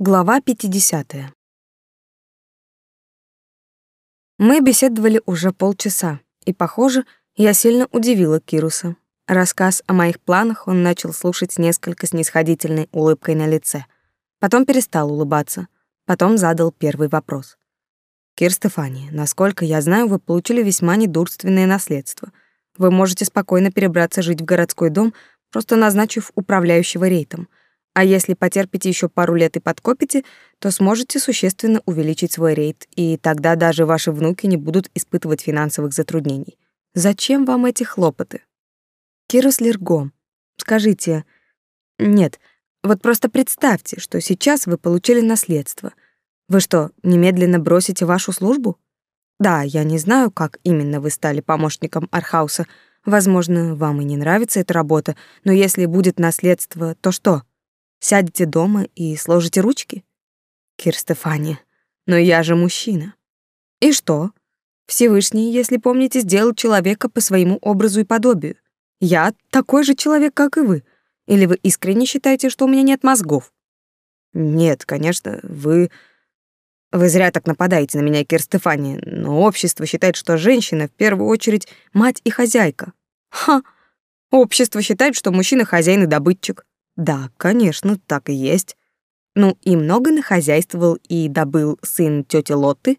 Глава 50. Мы беседовали уже полчаса, и, похоже, я сильно удивила Кируса. Рассказ о моих планах он начал слушать с несколько улыбкой на лице. Потом перестал улыбаться. Потом задал первый вопрос. «Кир Стефани, насколько я знаю, вы получили весьма недурственное наследство. Вы можете спокойно перебраться жить в городской дом, просто назначив управляющего рейдом. А если потерпите еще пару лет и подкопите, то сможете существенно увеличить свой рейд, и тогда даже ваши внуки не будут испытывать финансовых затруднений. Зачем вам эти хлопоты? Кирус Лерго, скажите... Нет, вот просто представьте, что сейчас вы получили наследство. Вы что, немедленно бросите вашу службу? Да, я не знаю, как именно вы стали помощником Архауса. Возможно, вам и не нравится эта работа, но если будет наследство, то что? Сядете дома и сложите ручки? Кир Стефани, но я же мужчина. И что? Всевышний, если помните, сделал человека по своему образу и подобию. Я такой же человек, как и вы. Или вы искренне считаете, что у меня нет мозгов? Нет, конечно, вы... Вы зря так нападаете на меня, Кир Стефани, но общество считает, что женщина в первую очередь мать и хозяйка. Ха! Общество считает, что мужчина хозяин и добытчик. Да, конечно, так и есть. Ну и много нахозяйствовал и добыл сын тети Лотты.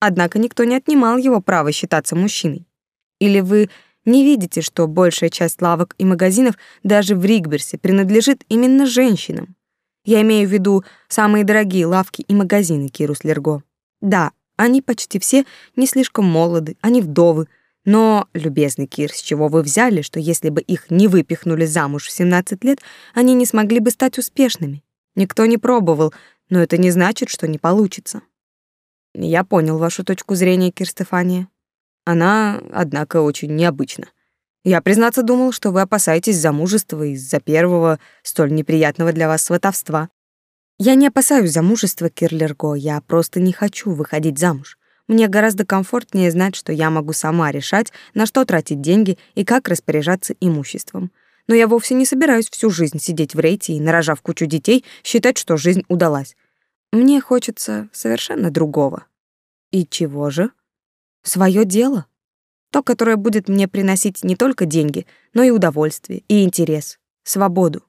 Однако никто не отнимал его право считаться мужчиной. Или вы не видите, что большая часть лавок и магазинов даже в Ригберсе принадлежит именно женщинам? Я имею в виду самые дорогие лавки и магазины Кирус Лерго. Да, они почти все не слишком молоды, они вдовы, но, любезный Кир, с чего вы взяли, что если бы их не выпихнули замуж в 17 лет, они не смогли бы стать успешными? Никто не пробовал, но это не значит, что не получится. Я понял вашу точку зрения, Кир Стефания. Она, однако, очень необычна. Я, признаться, думал, что вы опасаетесь замужества из-за первого, столь неприятного для вас сватовства. Я не опасаюсь замужества, Кирлерго, я просто не хочу выходить замуж. Мне гораздо комфортнее знать, что я могу сама решать, на что тратить деньги и как распоряжаться имуществом. Но я вовсе не собираюсь всю жизнь сидеть в рейте и, нарожав кучу детей, считать, что жизнь удалась. Мне хочется совершенно другого. И чего же? Своё дело. То, которое будет мне приносить не только деньги, но и удовольствие, и интерес, свободу.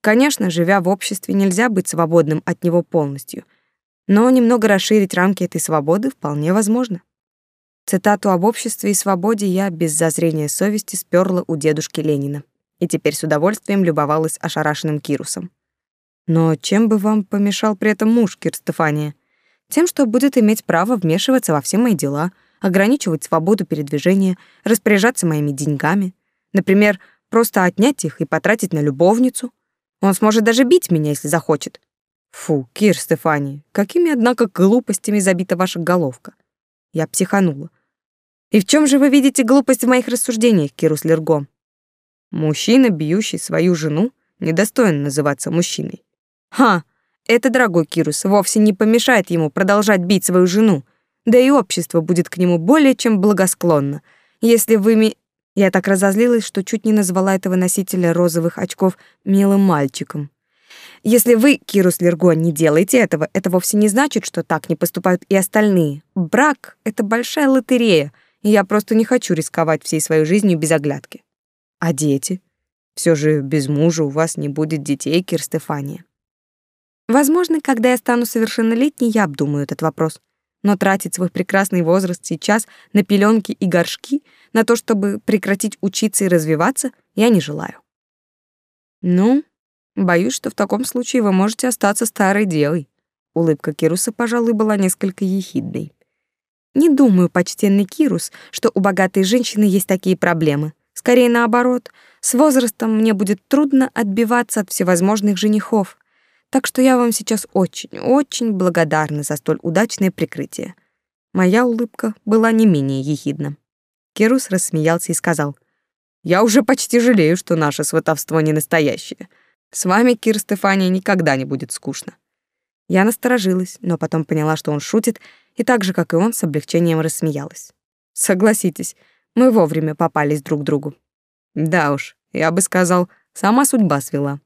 Конечно, живя в обществе, нельзя быть свободным от него полностью — но немного расширить рамки этой свободы вполне возможно. Цитату об обществе и свободе я без зазрения совести сперла у дедушки Ленина и теперь с удовольствием любовалась ошарашенным Кирусом. Но чем бы вам помешал при этом муж, Кир Стефания? Тем, что будет иметь право вмешиваться во все мои дела, ограничивать свободу передвижения, распоряжаться моими деньгами, например, просто отнять их и потратить на любовницу. Он сможет даже бить меня, если захочет. Фу, Кир Стефани, какими, однако, глупостями забита ваша головка. Я психанула. И в чем же вы видите глупость в моих рассуждениях, Кирус Лерго? Мужчина, бьющий свою жену, недостоин называться мужчиной. Ха, это, дорогой Кирус, вовсе не помешает ему продолжать бить свою жену, да и общество будет к нему более чем благосклонно. Если вы ми... Я так разозлилась, что чуть не назвала этого носителя розовых очков милым мальчиком. Если вы, Кирус Лерго, не делаете этого, это вовсе не значит, что так не поступают и остальные. Брак — это большая лотерея, и я просто не хочу рисковать всей своей жизнью без оглядки. А дети? Все же без мужа у вас не будет детей, Кир Стефания. Возможно, когда я стану совершеннолетней, я обдумаю этот вопрос. Но тратить свой прекрасный возраст сейчас на пеленки и горшки, на то, чтобы прекратить учиться и развиваться, я не желаю. Ну, Боюсь, что в таком случае вы можете остаться старой девой. Улыбка Кируса, пожалуй, была несколько ехидной. Не думаю, почтенный Кирус, что у богатой женщины есть такие проблемы. Скорее наоборот, с возрастом мне будет трудно отбиваться от всевозможных женихов. Так что я вам сейчас очень, очень благодарна за столь удачное прикрытие. Моя улыбка была не менее ехидна. Кирус рассмеялся и сказал: "Я уже почти жалею, что наше сватовство не настоящее. С вами, Кир Стефания, никогда не будет скучно. Я насторожилась, но потом поняла, что он шутит, и так же, как и он, с облегчением рассмеялась. Согласитесь, мы вовремя попались друг другу. Да уж, я бы сказал, сама судьба свела.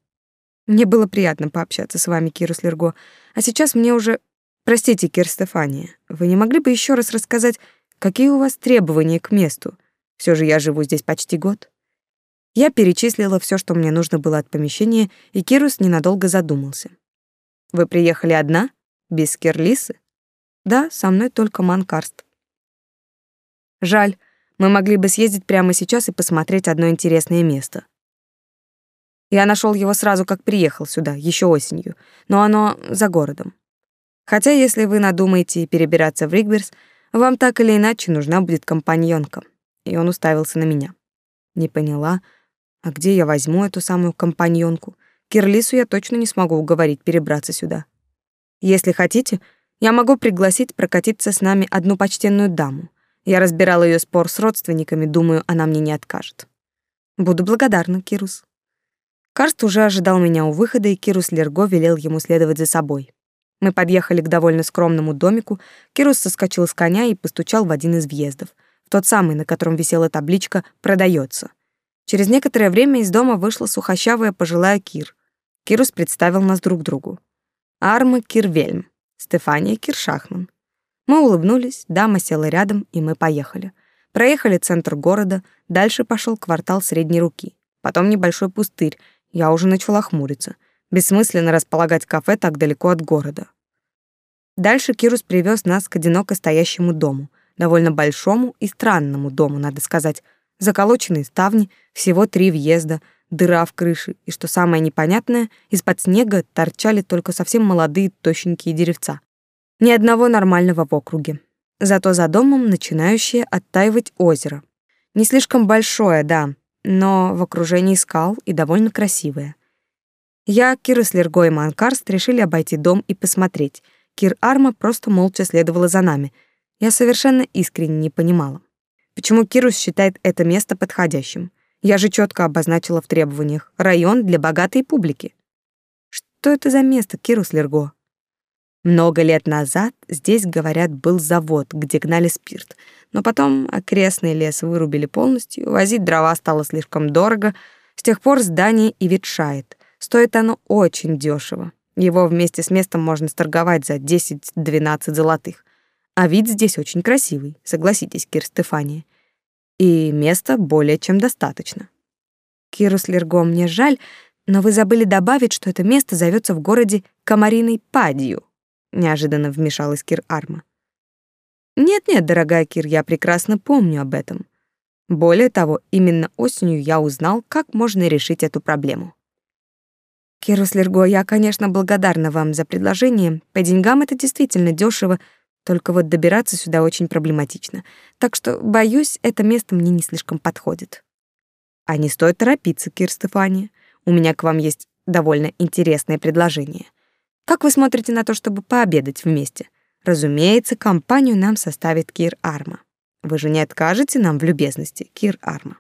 Мне было приятно пообщаться с вами, Кирус Лерго. А сейчас мне уже... Простите, Кир Стефания, вы не могли бы еще раз рассказать, какие у вас требования к месту? Все же я живу здесь почти год. Я перечислила все, что мне нужно было от помещения, и Кирус ненадолго задумался. Вы приехали одна? Без Кирлисы? Да, со мной только Манкарст. Жаль, мы могли бы съездить прямо сейчас и посмотреть одно интересное место. Я нашел его сразу, как приехал сюда, еще осенью, но оно за городом. Хотя, если вы надумаете перебираться в Ригберс, вам так или иначе нужна будет компаньонка. И он уставился на меня. Не поняла, а где я возьму эту самую компаньонку? Кирлису я точно не смогу уговорить перебраться сюда. Если хотите, я могу пригласить прокатиться с нами одну почтенную даму. Я разбирала ее спор с родственниками, думаю, она мне не откажет. Буду благодарна, Кирус. Карст уже ожидал меня у выхода, и Кирус Лерго велел ему следовать за собой. Мы подъехали к довольно скромному домику, Кирус соскочил с коня и постучал в один из въездов, в тот самый, на котором висела табличка «Продается». Через некоторое время из дома вышла сухощавая пожилая Кир. Кирус представил нас друг другу. Арма Кирвельм, Стефания Киршахман. Мы улыбнулись, дама села рядом, и мы поехали. Проехали центр города, дальше пошел квартал средней руки, потом небольшой пустырь, я уже начала хмуриться. Бессмысленно располагать кафе так далеко от города. Дальше Кирус привез нас к одиноко стоящему дому, довольно большому и странному дому, надо сказать. Заколоченные ставни, всего три въезда, дыра в крыше, и, что самое непонятное, из-под снега торчали только совсем молодые тощенькие деревца. Ни одного нормального в округе. Зато за домом начинающее оттаивать озеро. Не слишком большое, да, но в окружении скал и довольно красивая. Я, Кира Слерго и Манкарст решили обойти дом и посмотреть. Кир Арма просто молча следовала за нами. Я совершенно искренне не понимала. Почему Кирус считает это место подходящим? Я же четко обозначила в требованиях. Район для богатой публики. Что это за место, Кирус Лерго? Много лет назад здесь, говорят, был завод, где гнали спирт. Но потом окрестный лес вырубили полностью, возить дрова стало слишком дорого. С тех пор здание и ветшает. Стоит оно очень дешево. Его вместе с местом можно сторговать за 10-12 золотых. А вид здесь очень красивый, согласитесь, Кир Стефания. И места более чем достаточно. Кирус Лерго, мне жаль, но вы забыли добавить, что это место зовется в городе Комариной Падью неожиданно вмешалась Кир Арма. Нет-нет, дорогая Кир, я прекрасно помню об этом. Более того, именно осенью я узнал, как можно решить эту проблему. Кирус Лерго, я, конечно, благодарна вам за предложение. По деньгам это действительно дешево, только вот добираться сюда очень проблематично. Так что, боюсь, это место мне не слишком подходит. А не стоит торопиться, Кир Стефания. У меня к вам есть довольно интересное предложение — как вы смотрите на то, чтобы пообедать вместе? Разумеется, компанию нам составит Кир Арма. Вы же не откажете нам в любезности, Кир Арма.